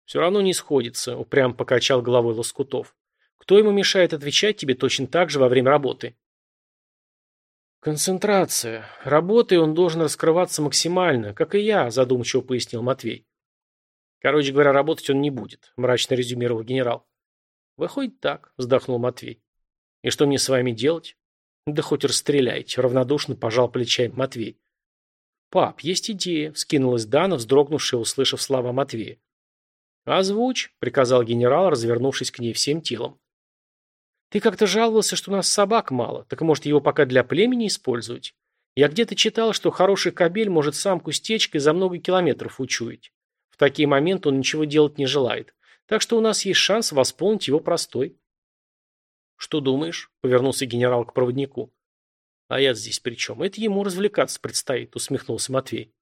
Speaker 1: «Все равно не сходится», – упрям покачал головой Лоскутов. «Кто ему мешает отвечать тебе точно так же во время работы?» «Концентрация. Работой он должен раскрываться максимально, как и я», – задумчиво пояснил Матвей. «Короче говоря, работать он не будет», – мрачно резюмировал генерал. «Выходит так», – вздохнул Матвей. «И что мне с вами делать?» «Да хоть расстреляйте», – равнодушно пожал плечами Матвей. «Пап, есть идея», – скинулась Дана, вздрогнувшая, услышав слова Матвея. «Озвучь», – приказал генерал, развернувшись к ней всем телом. «Ты как-то жаловался, что у нас собак мало, так может его пока для племени использовать? Я где-то читал, что хороший кобель может самку с течкой за много километров учуять. В такие моменты он ничего делать не желает. Так что у нас есть шанс восполнить его простой». «Что думаешь?» – повернулся генерал к проводнику. «А я здесь при чем? Это ему развлекаться предстоит», – усмехнулся Матвей.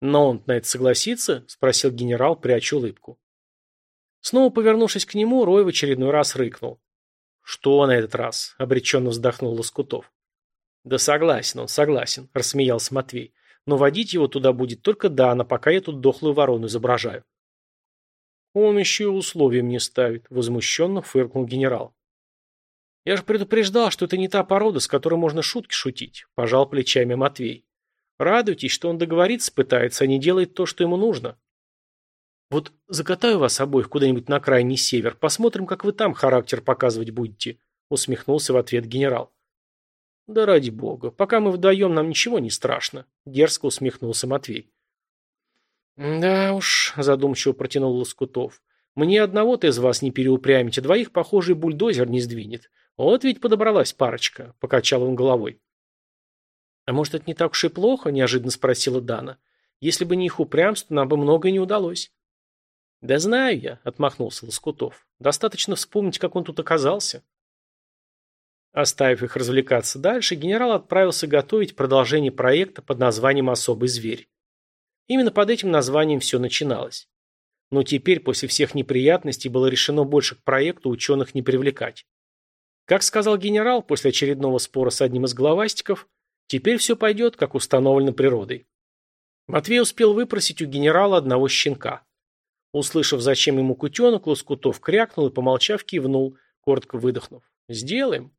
Speaker 1: «Но он на это согласится?» – спросил генерал, пряча улыбку. Снова повернувшись к нему, Рой в очередной раз рыкнул. «Что на этот раз?» – обреченно вздохнул Лоскутов. «Да согласен он, согласен», – рассмеялся Матвей. «Но водить его туда будет только Дана, пока я тут дохлую ворону изображаю». «Он еще и условия мне ставит», – возмущенно фыркнул генерал. «Я же предупреждал, что это не та порода, с которой можно шутки шутить», – пожал плечами Матвей. Радуйтесь, что он договориться пытается, а не делает то, что ему нужно. Вот закатаю вас обоих куда-нибудь на крайний север, посмотрим, как вы там характер показывать будете, усмехнулся в ответ генерал. Да ради бога, пока мы вдвоем, нам ничего не страшно, дерзко усмехнулся Матвей. Да уж, задумчиво протянул Лоскутов. Мне одного-то из вас не переупрямить, а двоих, похожий бульдозер не сдвинет. Вот ведь подобралась парочка, покачал он головой. «А может, это не так уж и плохо?» – неожиданно спросила Дана. «Если бы не их упрямство, нам бы многое не удалось». «Да знаю я», – отмахнулся Лоскутов. «Достаточно вспомнить, как он тут оказался». Оставив их развлекаться дальше, генерал отправился готовить продолжение проекта под названием «Особый зверь». Именно под этим названием все начиналось. Но теперь, после всех неприятностей, было решено больше к проекту ученых не привлекать. Как сказал генерал после очередного спора с одним из главастиков, Теперь все пойдет, как установлено природой. Матвей успел выпросить у генерала одного щенка. Услышав, зачем ему кутенок, Лоскутов крякнул и, помолчав, кивнул, коротко выдохнув. «Сделаем».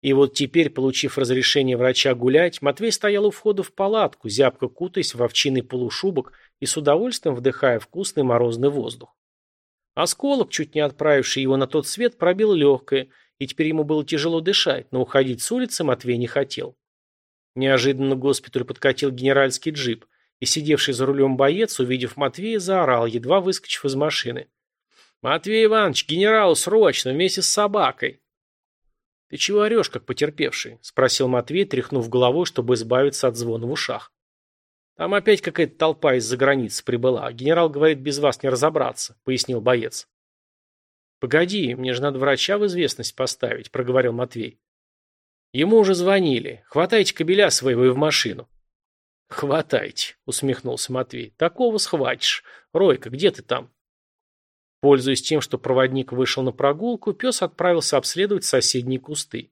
Speaker 1: И вот теперь, получив разрешение врача гулять, Матвей стоял у входа в палатку, зябко кутаясь в овчинный полушубок и с удовольствием вдыхая вкусный морозный воздух. Осколок, чуть не отправивший его на тот свет, пробил легкое, и теперь ему было тяжело дышать, но уходить с улицы Матвей не хотел. Неожиданно к госпиталю подкатил генеральский джип, и сидевший за рулем боец, увидев Матвея, заорал, едва выскочив из машины. «Матвей Иванович, генералу срочно, вместе с собакой!» «Ты чего орешь, как потерпевший?» – спросил Матвей, тряхнув головой, чтобы избавиться от звона в ушах. «Там опять какая-то толпа из-за границы прибыла. Генерал говорит, без вас не разобраться», – пояснил боец. «Погоди, мне же надо врача в известность поставить», – проговорил Матвей. Ему уже звонили. Хватайте кабеля своего и в машину. Хватайте, усмехнулся Матвей. Такого схватишь. Ройка, где ты там? Пользуясь тем, что проводник вышел на прогулку, пес отправился обследовать соседние кусты.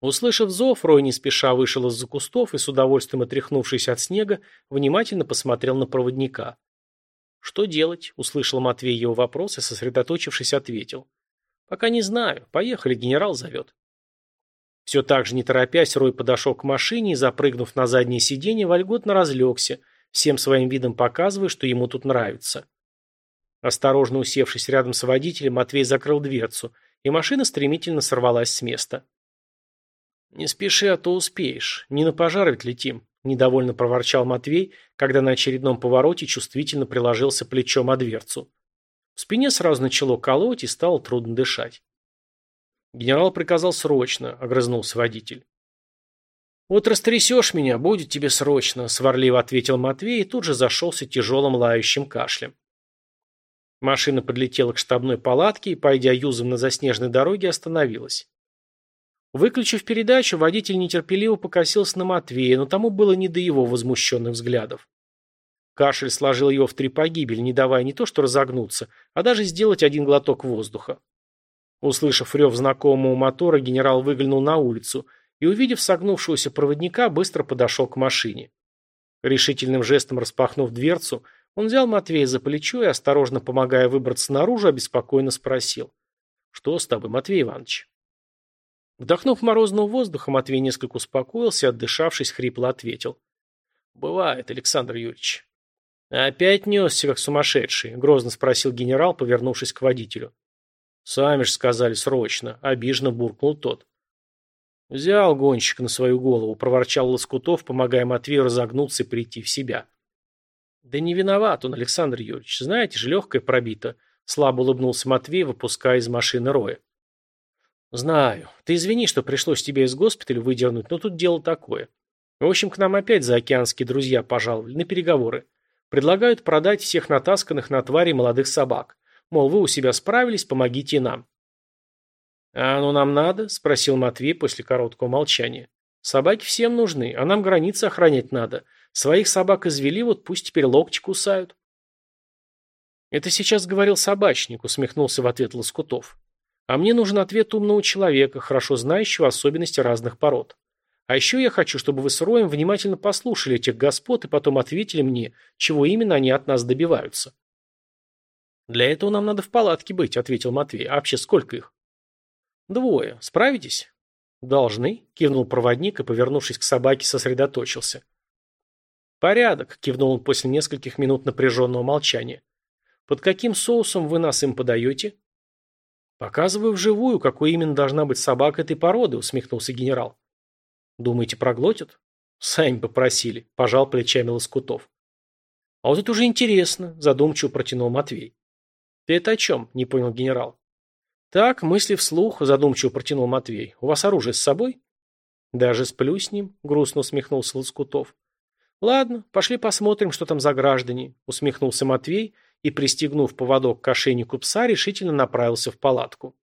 Speaker 1: Услышав зов, Рой не спеша вышел из-за кустов и, с удовольствием отряхнувшись от снега, внимательно посмотрел на проводника. «Что делать?» – услышал Матвей его вопрос и, сосредоточившись, ответил. «Пока не знаю. Поехали, генерал зовет». Все так же не торопясь, Рой подошел к машине и, запрыгнув на заднее сиденье, вольготно разлегся, всем своим видом показывая, что ему тут нравится. Осторожно усевшись рядом с водителем, Матвей закрыл дверцу, и машина стремительно сорвалась с места. «Не спеши, а то успеешь. Не на пожар ведь летим», – недовольно проворчал Матвей, когда на очередном повороте чувствительно приложился плечом о дверцу. В спине сразу начало колоть и стало трудно дышать. Генерал приказал срочно, огрызнулся водитель. «Вот растрясешь меня, будет тебе срочно», – сварливо ответил Матвей и тут же зашелся тяжелым лающим кашлем. Машина подлетела к штабной палатке и, пойдя юзом на заснеженной дороге, остановилась. Выключив передачу, водитель нетерпеливо покосился на Матвея, но тому было не до его возмущенных взглядов. Кашель сложил его в три погибели, не давая не то что разогнуться, а даже сделать один глоток воздуха. Услышав рев знакомого мотора, генерал выглянул на улицу и, увидев согнувшегося проводника, быстро подошел к машине. Решительным жестом распахнув дверцу, он взял Матвея за плечо и, осторожно помогая выбраться наружу, обеспокоенно спросил. «Что с тобой, Матвей Иванович?» Вдохнув морозного воздуха, Матвей несколько успокоился и, отдышавшись, хрипло ответил. «Бывает, Александр Юрьевич». «Опять несся, как сумасшедший?» — грозно спросил генерал, повернувшись к водителю. «Сами же сказали срочно», — обиженно буркнул тот. «Взял гонщик на свою голову», — проворчал Лоскутов, помогая Матвею разогнуться и прийти в себя. «Да не виноват он, Александр Юрьевич. Знаете же, легкое пробито», — слабо улыбнулся Матвей, выпуская из машины Роя. «Знаю. Ты извини, что пришлось тебя из госпиталя выдернуть, но тут дело такое. В общем, к нам опять заокеанские друзья пожаловали на переговоры. Предлагают продать всех натасканных на твари молодых собак. Мол, вы у себя справились, помогите нам. «А оно нам надо?» – спросил Матвей после короткого молчания. «Собаки всем нужны, а нам границы охранять надо. Своих собак извели, вот пусть теперь локти кусают». «Это сейчас говорил собачник», – усмехнулся в ответ Лоскутов. «А мне нужен ответ умного человека, хорошо знающего особенности разных пород. А еще я хочу, чтобы вы с Роем внимательно послушали этих господ и потом ответили мне, чего именно они от нас добиваются». «Для этого нам надо в палатке быть», — ответил Матвей. «А вообще сколько их?» «Двое. Справитесь?» «Должны», — кивнул проводник и, повернувшись к собаке, сосредоточился. «Порядок», — кивнул он после нескольких минут напряженного молчания. «Под каким соусом вы нас им подаете?» «Показываю вживую, какой именно должна быть собака этой породы», — усмехнулся генерал. «Думаете, проглотят?» «Сами попросили», — пожал плечами Лоскутов. «А вот это уже интересно», — задумчиво протянул Матвей. «Ты это о чем?» – не понял генерал. «Так, мысли вслух», – задумчиво протянул Матвей. «У вас оружие с собой?» «Даже сплю с ним», – грустно усмехнулся Лоскутов. «Ладно, пошли посмотрим, что там за граждане», – усмехнулся Матвей и, пристегнув поводок к ошейнику пса, решительно направился в палатку.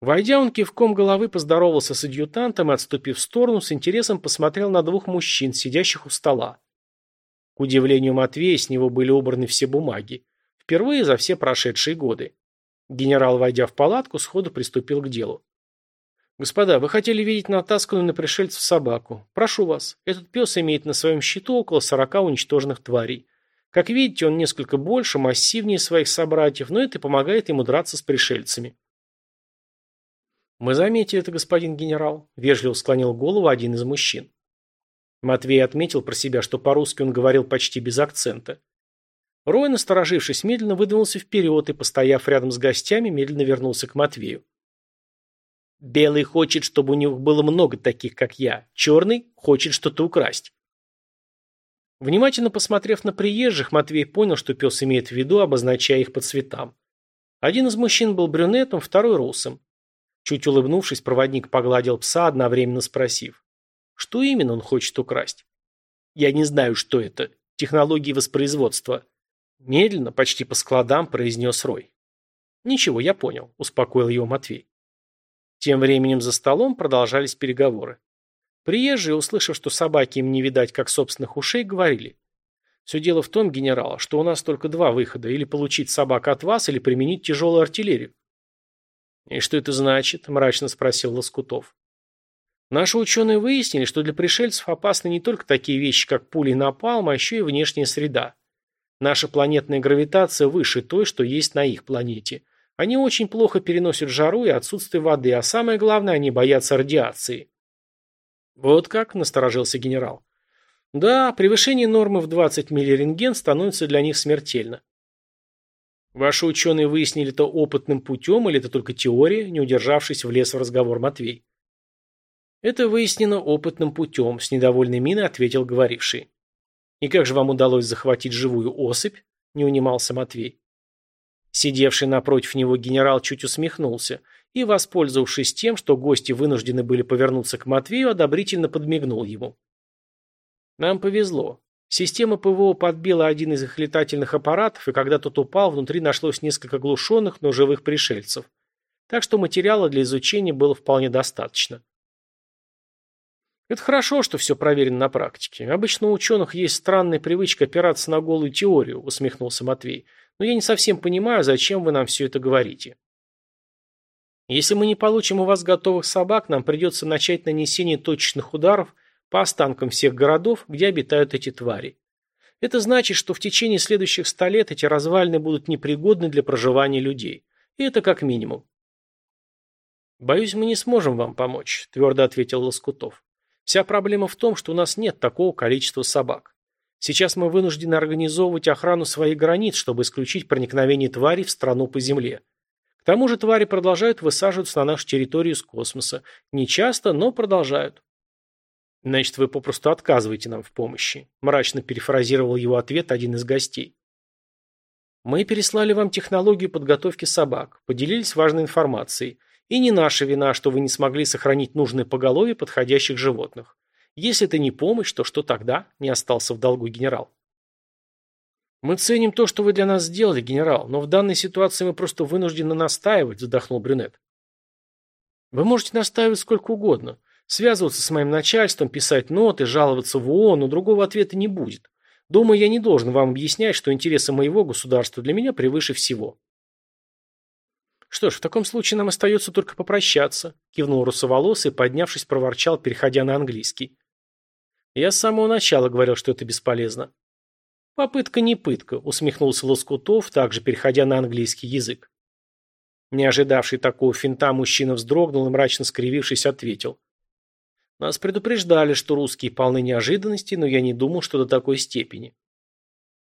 Speaker 1: Войдя, он кивком головы поздоровался с адъютантом и, отступив в сторону, с интересом посмотрел на двух мужчин, сидящих у стола. К удивлению Матвея, с него были убраны все бумаги. Впервые за все прошедшие годы. Генерал, войдя в палатку, сходу приступил к делу. «Господа, вы хотели видеть натасканную на пришельцев собаку. Прошу вас, этот пес имеет на своем счету около сорока уничтоженных тварей. Как видите, он несколько больше, массивнее своих собратьев, но это помогает ему драться с пришельцами». «Мы заметили это, господин генерал», – вежливо склонил голову один из мужчин. Матвей отметил про себя, что по-русски он говорил почти без акцента. Рой, насторожившись, медленно выдвинулся вперед и, постояв рядом с гостями, медленно вернулся к Матвею. «Белый хочет, чтобы у них было много таких, как я. Черный хочет что-то украсть». Внимательно посмотрев на приезжих, Матвей понял, что пес имеет в виду, обозначая их по цветам. Один из мужчин был брюнетом, второй – русом. Чуть улыбнувшись, проводник погладил пса, одновременно спросив. Что именно он хочет украсть? «Я не знаю, что это. Технологии воспроизводства», Медленно, почти по складам, произнес Рой. «Ничего, я понял», – успокоил его Матвей. Тем временем за столом продолжались переговоры. Приезжие, услышав, что собаки им не видать как собственных ушей, говорили. «Все дело в том, генерал, что у нас только два выхода – или получить собак от вас, или применить тяжелую артиллерию». «И что это значит?» – мрачно спросил Лоскутов. Наши ученые выяснили, что для пришельцев опасны не только такие вещи, как пули и напалм, а еще и внешняя среда. Наша планетная гравитация выше той, что есть на их планете. Они очень плохо переносят жару и отсутствие воды, а самое главное, они боятся радиации. Вот как, насторожился генерал. Да, превышение нормы в 20 миллирентген становится для них смертельно. Ваши ученые выяснили это опытным путем или это только теория, не удержавшись в лес в разговор Матвей? Это выяснено опытным путем, с недовольной миной ответил говоривший. «И как же вам удалось захватить живую особь?» – не унимался Матвей. Сидевший напротив него генерал чуть усмехнулся и, воспользовавшись тем, что гости вынуждены были повернуться к Матвею, одобрительно подмигнул ему. «Нам повезло. Система ПВО подбила один из их летательных аппаратов, и когда тот упал, внутри нашлось несколько глушенных, но живых пришельцев. Так что материала для изучения было вполне достаточно. Это хорошо, что все проверено на практике. Обычно у ученых есть странная привычка опираться на голую теорию, усмехнулся Матвей. Но я не совсем понимаю, зачем вы нам все это говорите. Если мы не получим у вас готовых собак, нам придется начать нанесение точечных ударов по останкам всех городов, где обитают эти твари. Это значит, что в течение следующих ста лет эти развалины будут непригодны для проживания людей. И это как минимум. «Боюсь, мы не сможем вам помочь», – твердо ответил Лоскутов. «Вся проблема в том, что у нас нет такого количества собак. Сейчас мы вынуждены организовывать охрану своих границ, чтобы исключить проникновение тварей в страну по земле. К тому же твари продолжают высаживаться на нашу территорию из космоса. Не часто, но продолжают. «Значит, вы попросту отказываете нам в помощи», – мрачно перефразировал его ответ один из гостей. «Мы переслали вам технологию подготовки собак, поделились важной информацией. И не наша вина, что вы не смогли сохранить нужное поголовье подходящих животных. Если это не помощь, то что тогда?» – не остался в долгу генерал. «Мы ценим то, что вы для нас сделали, генерал, но в данной ситуации мы просто вынуждены настаивать», – вздохнул брюнет. «Вы можете настаивать сколько угодно. Связываться с моим начальством, писать ноты, жаловаться в ООН, но другого ответа не будет. Думаю, я не должен вам объяснять, что интересы моего государства для меня превыше всего. Что ж, в таком случае нам остается только попрощаться, кивнул русоволосый, поднявшись, проворчал, переходя на английский. Я с самого начала говорил, что это бесполезно. Попытка не пытка, усмехнулся Лоскутов, также переходя на английский язык. Не ожидавший такого финта, мужчина вздрогнул и, мрачно скривившись, ответил. Нас предупреждали, что русские полны неожиданностей, но я не думал, что до такой степени.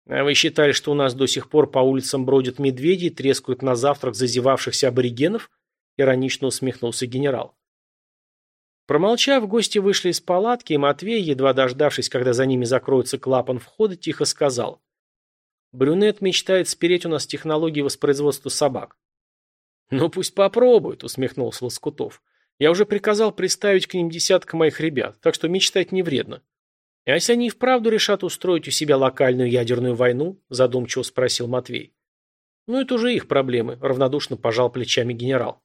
Speaker 1: А вы считали, что у нас до сих пор по улицам бродят медведи и трескают на завтрак зазевавшихся аборигенов? Иронично усмехнулся генерал. Промолчав, гости вышли из палатки, и Матвей, едва дождавшись, когда за ними закроется клапан входа, тихо сказал. «Брюнет мечтает спереть у нас технологии воспроизводства собак». «Ну пусть попробует», — усмехнулся Лоскутов. Я уже приказал приставить к ним десятка моих ребят, так что мечтать не вредно. А если они и вправду решат устроить у себя локальную ядерную войну, задумчиво спросил Матвей. Ну это уже их проблемы, равнодушно пожал плечами генерал.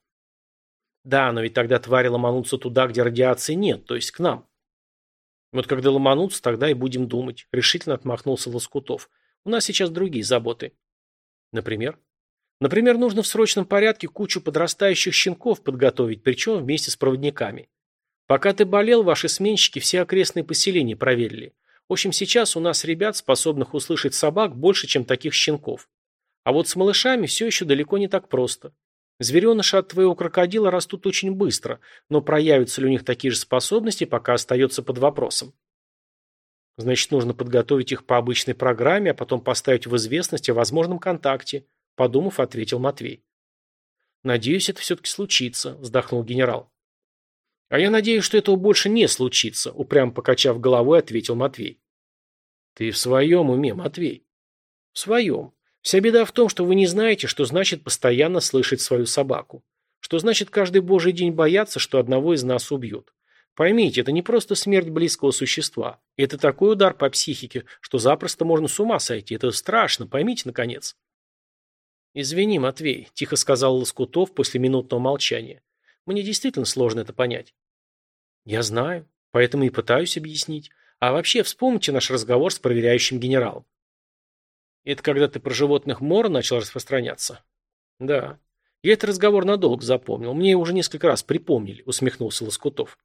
Speaker 1: Да, но ведь тогда твари ломанутся туда, где радиации нет, то есть к нам. Вот когда ломанутся, тогда и будем думать, решительно отмахнулся Лоскутов. У нас сейчас другие заботы. Например? Например, нужно в срочном порядке кучу подрастающих щенков подготовить, причем вместе с проводниками. Пока ты болел, ваши сменщики все окрестные поселения проверили. В общем, сейчас у нас ребят, способных услышать собак, больше, чем таких щенков. А вот с малышами все еще далеко не так просто. Звереныши от твоего крокодила растут очень быстро, но проявятся ли у них такие же способности, пока остается под вопросом. Значит, нужно подготовить их по обычной программе, а потом поставить в известность о возможном контакте – Подумав, ответил Матвей. «Надеюсь, это все-таки случится», – вздохнул генерал. «А я надеюсь, что этого больше не случится», – упрямо покачав головой, ответил Матвей. «Ты в своем уме, Матвей?» «В своем. Вся беда в том, что вы не знаете, что значит постоянно слышать свою собаку. Что значит каждый божий день бояться, что одного из нас убьют. Поймите, это не просто смерть близкого существа. Это такой удар по психике, что запросто можно с ума сойти. Это страшно, поймите, наконец». «Извини, Матвей», – тихо сказал Лоскутов после минутного молчания. «Мне действительно сложно это понять». «Я знаю, поэтому и пытаюсь объяснить. А вообще, вспомните наш разговор с проверяющим генералом». «Это когда ты про животных Мора начал распространяться?» «Да. Я этот разговор надолго запомнил. Мне уже несколько раз припомнили», – усмехнулся Лоскутов.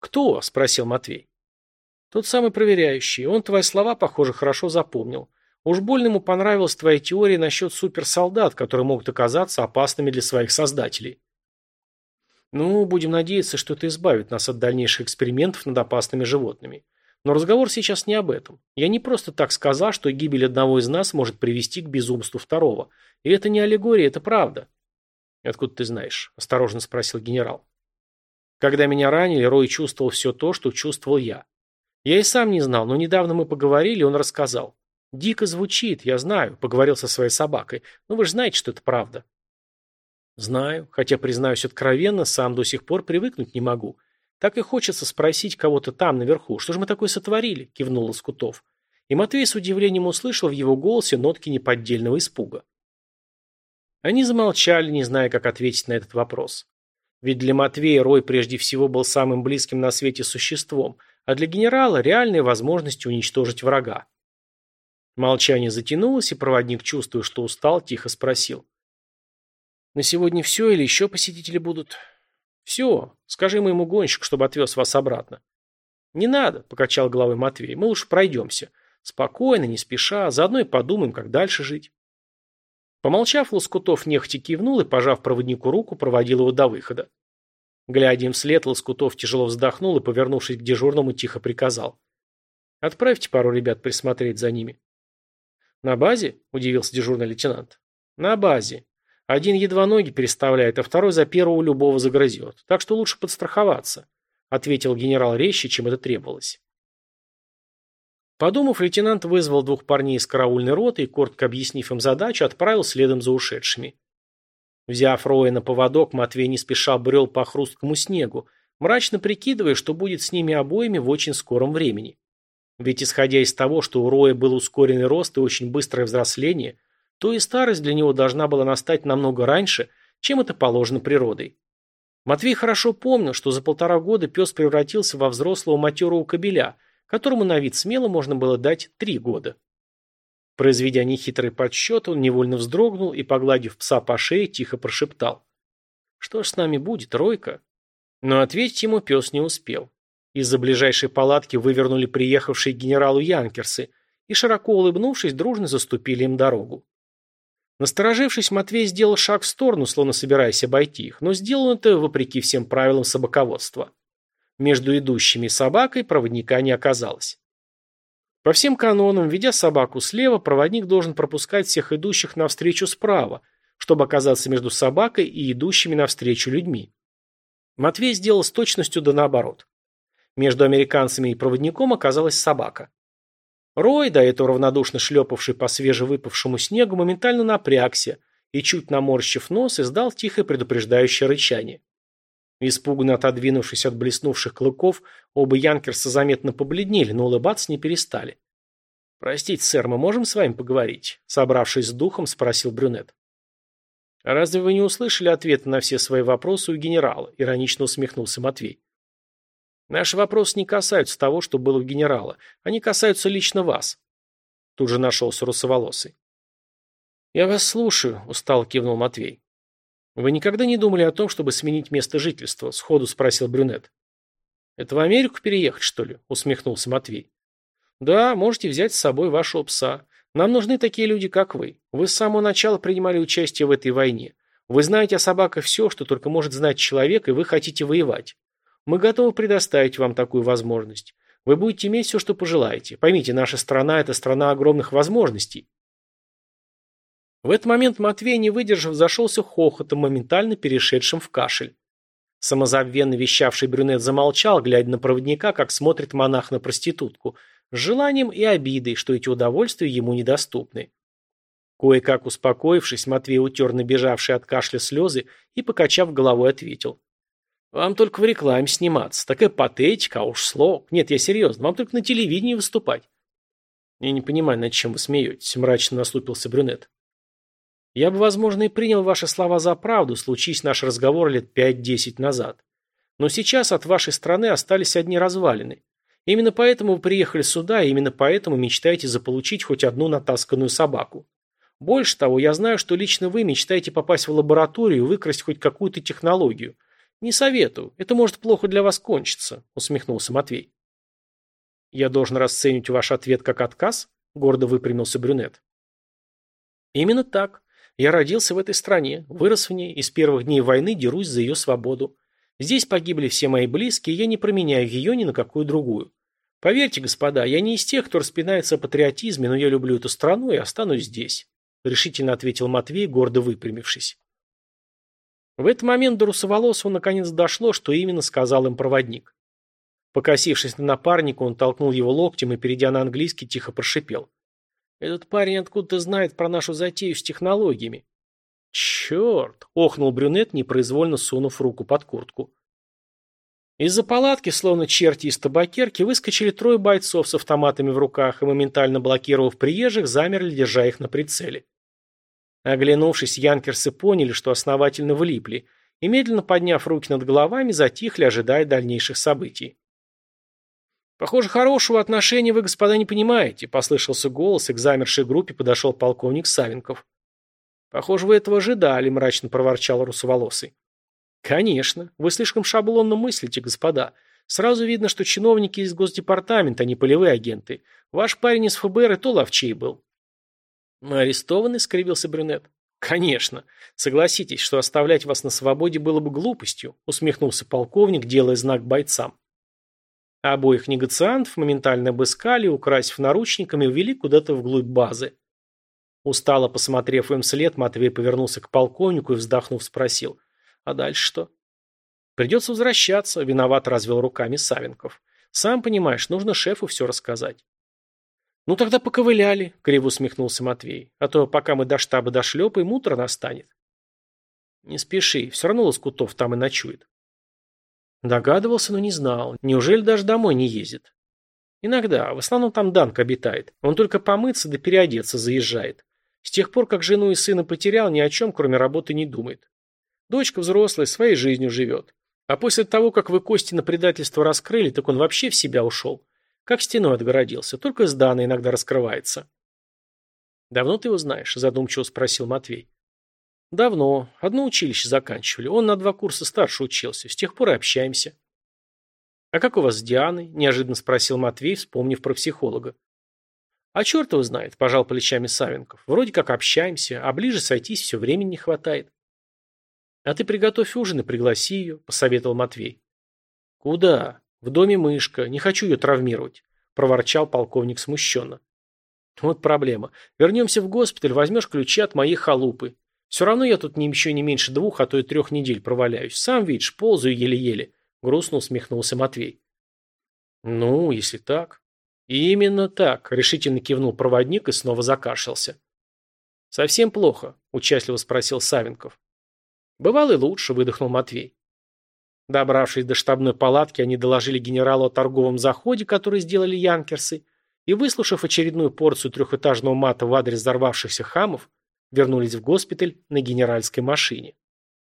Speaker 1: «Кто?» – спросил Матвей. «Тот самый проверяющий. Он твои слова, похоже, хорошо запомнил. Уж больно ему понравилась твоя теория насчет суперсолдат, которые могут оказаться опасными для своих создателей. Ну, будем надеяться, что это избавит нас от дальнейших экспериментов над опасными животными. Но разговор сейчас не об этом. Я не просто так сказал, что гибель одного из нас может привести к безумству второго. И это не аллегория, это правда. Откуда ты знаешь? Осторожно спросил генерал. Когда меня ранили, Рой чувствовал все то, что чувствовал я. Я и сам не знал, но недавно мы поговорили, он рассказал. Дико звучит, я знаю, поговорил со своей собакой, но вы же знаете, что это правда. Знаю, хотя, признаюсь откровенно, сам до сих пор привыкнуть не могу. Так и хочется спросить кого-то там, наверху, что же мы такое сотворили?» – кивнул Лоскутов. И Матвей с удивлением услышал в его голосе нотки неподдельного испуга. Они замолчали, не зная, как ответить на этот вопрос. Ведь для Матвея Рой прежде всего был самым близким на свете существом, а для генерала – реальной возможностью уничтожить врага. Молчание затянулось, и проводник, чувствуя, что устал, тихо спросил. «На сегодня все или еще посетители будут?» «Все. Скажи моему гонщику, чтобы отвез вас обратно». «Не надо», – покачал головой Матвей. «Мы лучше пройдемся. Спокойно, не спеша, заодно и подумаем, как дальше жить». Помолчав, Лоскутов нехотя кивнул и, пожав проводнику руку, проводил его до выхода. Глядя им вслед, Лоскутов тяжело вздохнул и, повернувшись к дежурному, тихо приказал. «Отправьте пару ребят присмотреть за ними». «На базе?» – удивился дежурный лейтенант. «На базе. Один едва ноги переставляет, а второй за первого любого загрызет. Так что лучше подстраховаться», – ответил генерал резче, чем это требовалось. Подумав, лейтенант вызвал двух парней из караульной роты и, коротко объяснив им задачу, отправил следом за ушедшими. Взяв Роя на поводок, Матвей не спеша брел по хрусткому снегу, мрачно прикидывая, что будет с ними обоими в очень скором времени. Ведь исходя из того, что у Роя был ускоренный рост и очень быстрое взросление, то и старость для него должна была настать намного раньше, чем это положено природой. Матвей хорошо помнил, что за полтора года пес превратился во взрослого матерого кобеля, которому на вид смело можно было дать три года. Произведя нехитрый подсчет, он невольно вздрогнул и, погладив пса по шее, тихо прошептал. «Что ж с нами будет, Ройка?» Но ответить ему пес не успел. Из-за ближайшей палатки вывернули приехавшие к генералу Янкерсы и, широко улыбнувшись, дружно заступили им дорогу. Насторожившись, Матвей сделал шаг в сторону, словно собираясь обойти их, но сделал это вопреки всем правилам собаководства. Между идущими собакой проводника не оказалось. По всем канонам, ведя собаку слева, проводник должен пропускать всех идущих навстречу справа, чтобы оказаться между собакой и идущими навстречу людьми. Матвей сделал с точностью да наоборот. Между американцами и проводником оказалась собака. Рой, до этого равнодушно шлепавший по свежевыпавшему снегу, моментально напрягся и, чуть наморщив нос, издал тихое предупреждающее рычание. Испуганно отодвинувшись от блеснувших клыков, оба янкерса заметно побледнели, но улыбаться не перестали. «Простите, сэр, мы можем с вами поговорить?» Собравшись с духом, спросил брюнет. «Разве вы не услышали ответы на все свои вопросы у генерала?» Иронично усмехнулся Матвей. Наши вопросы не касаются того, что было у генерала. Они касаются лично вас. Тут же нашелся русоволосый. Я вас слушаю, устало кивнул Матвей. Вы никогда не думали о том, чтобы сменить место жительства? Сходу спросил брюнет. Это в Америку переехать, что ли? Усмехнулся Матвей. Да, можете взять с собой вашего пса. Нам нужны такие люди, как вы. Вы с самого начала принимали участие в этой войне. Вы знаете о собаках все, что только может знать человек, и вы хотите воевать. Мы готовы предоставить вам такую возможность. Вы будете иметь все, что пожелаете. Поймите, наша страна – это страна огромных возможностей. В этот момент Матвей, не выдержав, зашелся хохотом, моментально перешедшим в кашель. Самозабвенно вещавший брюнет замолчал, глядя на проводника, как смотрит монах на проститутку, с желанием и обидой, что эти удовольствия ему недоступны. Кое-как успокоившись, Матвей утер набежавшие от кашля слезы и, покачав головой, ответил. Вам только в рекламе сниматься. Такая патетика, а уж слог. Нет, я серьезно. Вам только на телевидении выступать. Я не понимаю, над чем вы смеетесь, мрачно наступился брюнет. Я бы, возможно, и принял ваши слова за правду, случись наш разговор лет пять-десять назад. Но сейчас от вашей страны остались одни развалины. Именно поэтому вы приехали сюда, и именно поэтому мечтаете заполучить хоть одну натасканную собаку. Больше того, я знаю, что лично вы мечтаете попасть в лабораторию и выкрасть хоть какую-то технологию, «Не советую. Это может плохо для вас кончиться», — усмехнулся Матвей. «Я должен расценивать ваш ответ как отказ?» — гордо выпрямился брюнет. «Именно так. Я родился в этой стране, вырос в ней и с первых дней войны дерусь за ее свободу. Здесь погибли все мои близкие, и я не променяю ее ни на какую другую. Поверьте, господа, я не из тех, кто распинается о патриотизме, но я люблю эту страну и останусь здесь», — решительно ответил Матвей, гордо выпрямившись. В этот момент до Русоволосова наконец дошло, что именно сказал им проводник. Покосившись на напарника, он толкнул его локтем и, перейдя на английский, тихо прошипел. «Этот парень откуда-то знает про нашу затею с технологиями». «Черт!» – охнул брюнет, непроизвольно сунув руку под куртку. Из-за палатки, словно черти из табакерки, выскочили трое бойцов с автоматами в руках и, моментально блокировав приезжих, замерли, держа их на прицеле. Оглянувшись, янкерсы поняли, что основательно влипли, и, медленно подняв руки над головами, затихли, ожидая дальнейших событий. «Похоже, хорошего отношения вы, господа, не понимаете», — послышался голос, и к замершей группе подошел полковник Савенков. «Похоже, вы этого ожидали», — мрачно проворчал русоволосый. «Конечно. Вы слишком шаблонно мыслите, господа. Сразу видно, что чиновники из Госдепартамента, а не полевые агенты. Ваш парень из ФБР и то ловчей был». «Мы арестованы?» — скривился брюнет. «Конечно. Согласитесь, что оставлять вас на свободе было бы глупостью», — усмехнулся полковник, делая знак бойцам. Обоих негациантов моментально обыскали, украсив наручниками, увели куда-то вглубь базы. Устало посмотрев им след, Матвей повернулся к полковнику и, вздохнув, спросил. А дальше что? Придется возвращаться, виноват развел руками Савенков. Сам понимаешь, нужно шефу все рассказать. Ну тогда поковыляли, криво усмехнулся Матвей. А то пока мы до штаба дошлепаем, утро настанет. Не спеши, все равно Лоскутов там и ночует. Догадывался, но не знал. Неужели даже домой не ездит? Иногда, в основном там Данк обитает. Он только помыться да переодеться заезжает. С тех пор, как жену и сына потерял, ни о чем, кроме работы, не думает. Дочка взрослая, своей жизнью живет. А после того, как вы кости на предательство раскрыли, так он вообще в себя ушел. Как стеной отгородился, только с Даной иногда раскрывается. «Давно ты его знаешь?» – задумчиво спросил Матвей. «Давно. Одно училище заканчивали. Он на два курса старше учился. С тех пор и общаемся». «А как у вас с Дианой?» – неожиданно спросил Матвей, вспомнив про психолога. «А черт его знает», – пожал плечами Савенков. «Вроде как общаемся, а ближе сойтись все времени не хватает». «А ты приготовь ужин и пригласи ее», – посоветовал Матвей. «Куда? В доме мышка. Не хочу ее травмировать», – проворчал полковник смущенно. «Вот проблема. Вернемся в госпиталь, возьмешь ключи от моей халупы. Все равно я тут не еще не меньше двух, а то и трех недель проваляюсь. Сам видишь, ползаю еле-еле», – грустно усмехнулся Матвей. «Ну, если так». «Именно так», – решительно кивнул проводник и снова закашлялся. «Совсем плохо?» – участливо спросил Савенков. «Бывало и лучше», – выдохнул Матвей. Добравшись до штабной палатки, они доложили генералу о торговом заходе, который сделали янкерсы, и, выслушав очередную порцию трехэтажного мата в адрес взорвавшихся хамов, вернулись в госпиталь на генеральской машине.